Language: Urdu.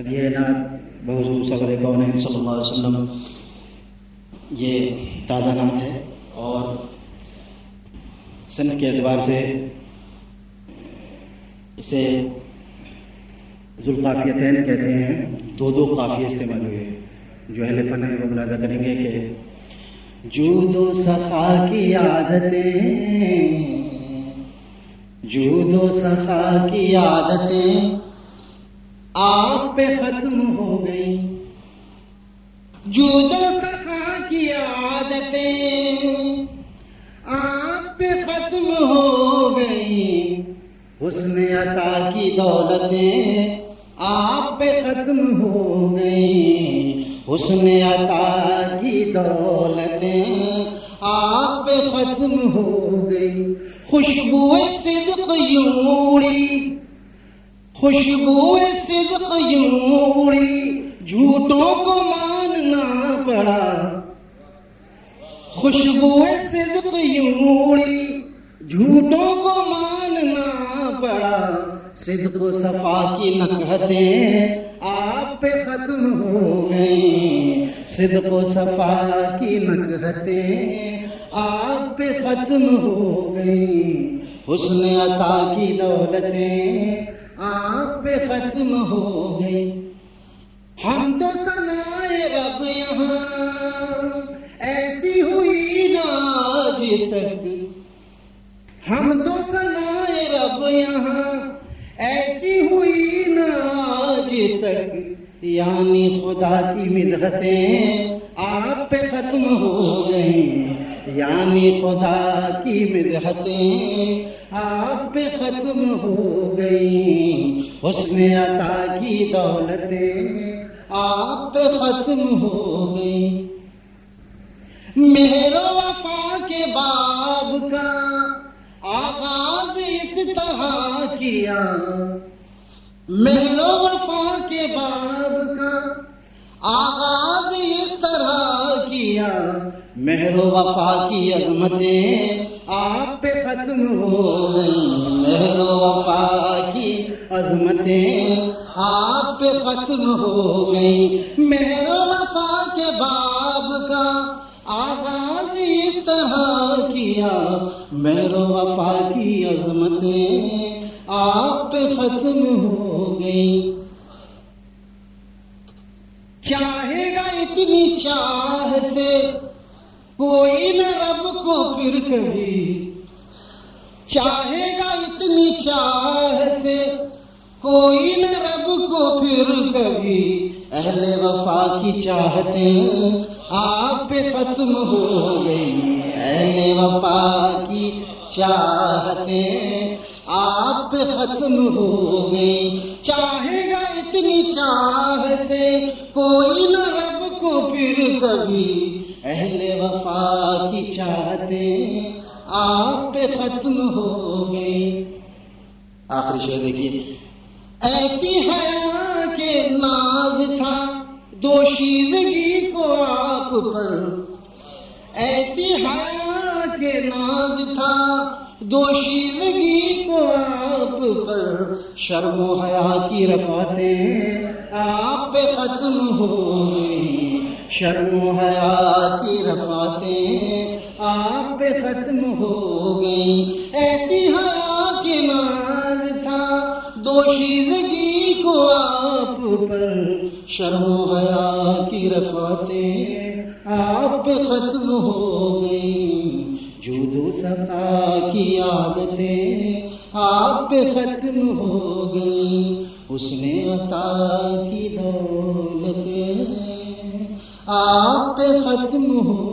ہدیہ نعت بحضور صبر کون صلی اللہ علیہ وسلم یہ تازہ نعت ہے اور صنف کے اعتبار سے اسے ذوالقافیتین کہتے ہیں۔ دو دو قافیے استعمال ہوئے۔ جو اہل فن ہے وہ ملازہ کریں گے کہ جود و سخا کی عادتیں جود و سخا کی عادتیں آپ پہ ختم ہو گئی جود و سخا کی عادتیں آپ پہ ختم ہو گئی حسن عطا کی دولتیں آپ پہ ختم ہو گئی حسن عطا کی دولتیں آپ پہ ختم ہو گئی خوشبو صدق یوڑی خوشبو صدق یوڑی جھوٹوں کو ماننا پڑا۔ خوشبو صدق یوڑی جھوٹوں کو ماننا پڑا۔ صدق و صفا کی نکہتیں آپ پہ ختم ہو گئی صدق و صفا کی نکہتیں آپ پہ ختم ہو گئی حسن عطا کی دولتیں آپ پہ ختم ہو گئی ہم تو سنائے رب یہاں۔ ایسی ہوئی ناج تک۔ ہم تو سنائے رب یہاں۔ ایسی ہوئی ناج تک۔ یعنی خدا کی مدحتیں آپ پہ ختم ہو گئیں۔ یعنی خدا کی مدحتیں آپ پہ ختم ہو گئی حسن عطا کی دولتیں آپ پہ ختم ہو گئی میرا وفا کے باب کا آغاز اس طرح کیا۔ میرا وفا کے باب کا آغاز اس طرح کیا۔ مہر و وفا کی عظمتیں آپ پہ ختم ہو گئی مہر و وفا کی عظمتیں آپ پہ ختم ہو گئی مہر و وفا کے باب کا آغاز اس طرح کیا۔ مہر و وفا کی عظمتیں آپ پہ ختم ہو گئی چاہے گا اتنی چاہ سے کوئی نہ رب کو پھر کبھی چاہے گا اتنی چاہ سے، کوئی نہ رب کو پھر کبھی اہل وفا کی چاہتیں آپ پہ ختم ہو گئی اہل وفا کی چاہتیں آپ پہ ختم ہو گئی چاہے گا اتنی چاہ سے، کوئی نہ رب کو پھر کبھی اہل وفا کی چاہتیں آپ پہ ختم ہو گئی آخری شعر دیکھیے۔ ایسی حیا کے ناز تھا دو شیزگی کو آپ پر۔ ایسی حیا کے ناز تھا دو شیزگی کو آپ پر۔ شرم و حیا کی رفاتیں آپ پہ ختم ہو گئی شرم و حیا کی رفاتیں آپ پہ ختم ہو گئی ایسی حیا کے ناز تھا، دو شیزگی کو آپ پر شرم و حیا کی رفاتیں آپ پہ ختم ہو گئی جود و صفا کی عادتیں آپ پہ ختم ہو گئی اس نے عطا کی دولتیں آپ پہ ختم ہو۔